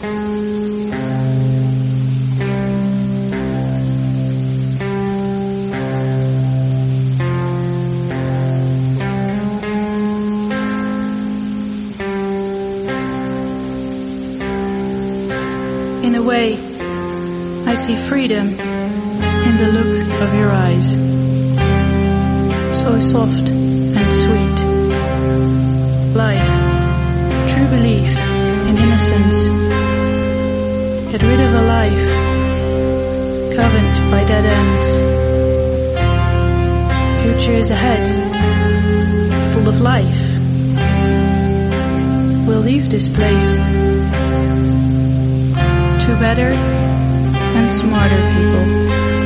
In a way, I see freedom in the look of your eyes. So soft and sweet. Life, true belief in innocence. Get rid of a life governed by dead ends. Future is ahead, full of life. We'll leave this place to better and smarter people.